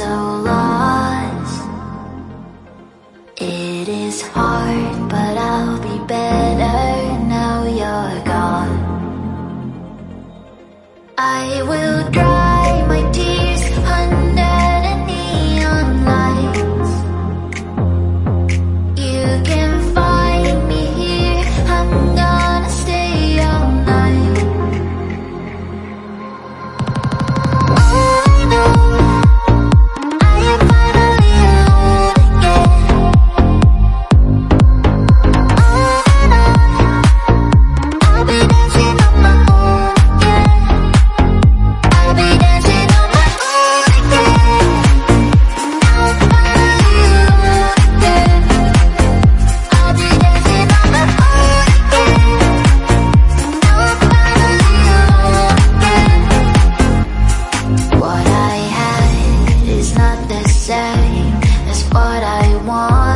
so lost. It is hard, but. want.